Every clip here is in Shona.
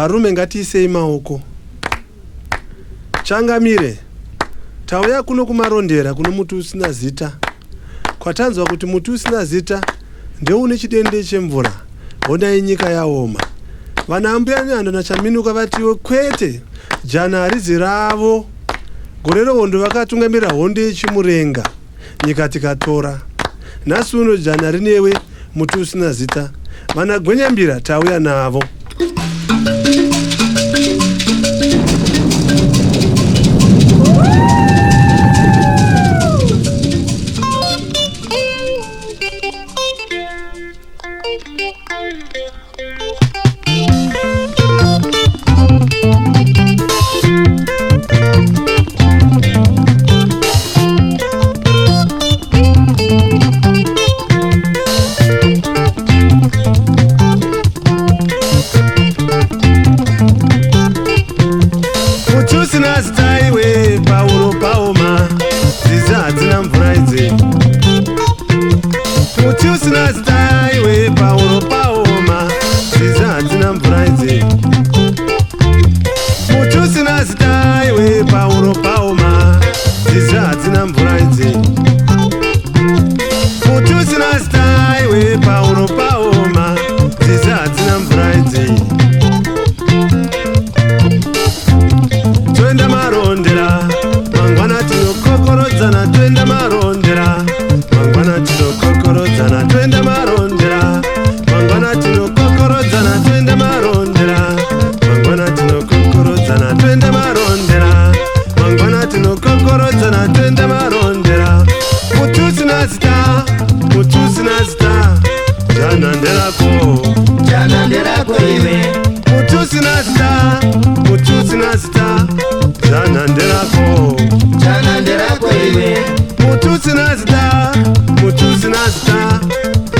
varume ngatiisei maoko. Changamire. Tauya kuno kumarondera kuno muti usina zita. Kwatanzwa kuti muti usina zita ndeune chidende chemvura. Honai nyika yaoma. Vana ambuya nyando nachaminuka vatiwe kwete. Jana harizi ravo gore rehondo vakatungamirira hondo yechimurenga. Nyika tikatora. Nhasi uno jana rinewe muti usina zita. Vana gwenyambira tauya navo. na has. zita mutuzi na zita jana nderako. Jana nderako iwe. Mutuzi na zita mutuzi na zita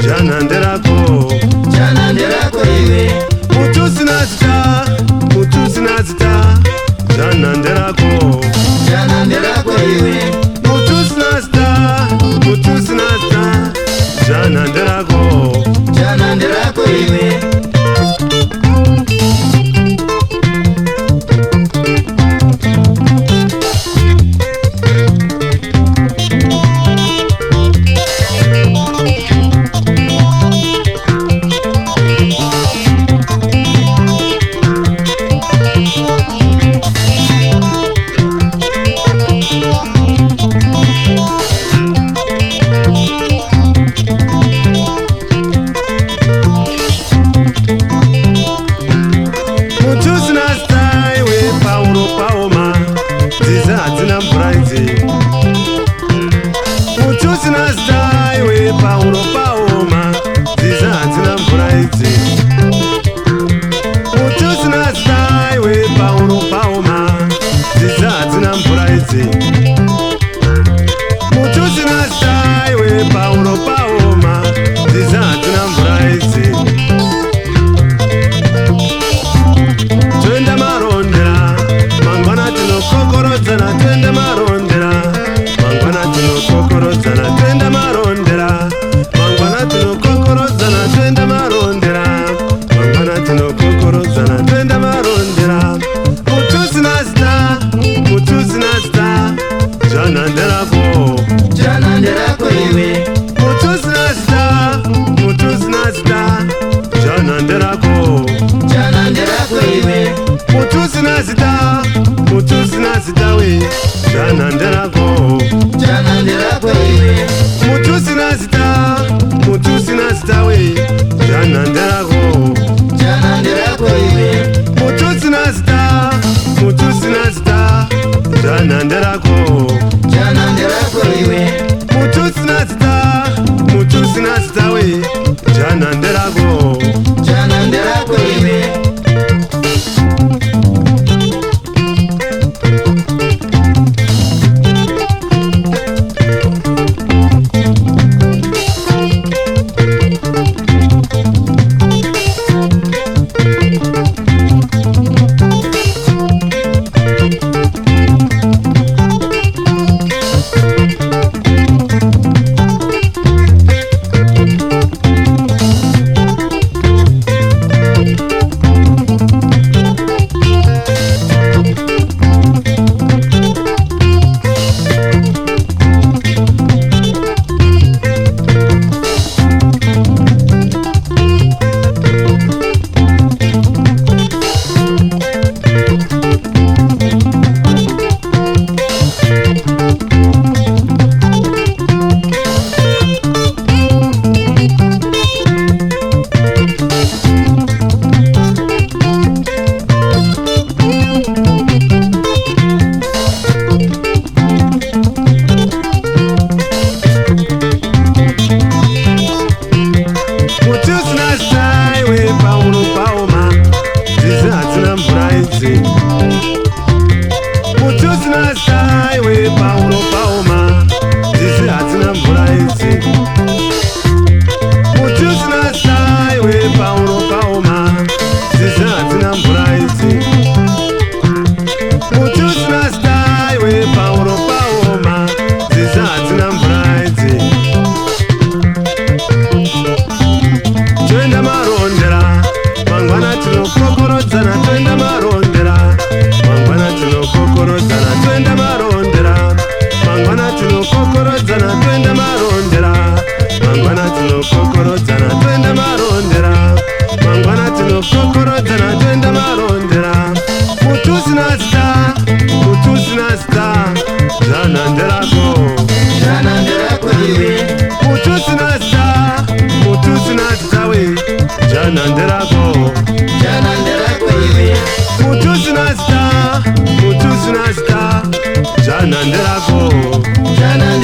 jana nderako. tous nos dents idzi muti usina zita iwe pauro paoma muti usina zita zvanhanderako jana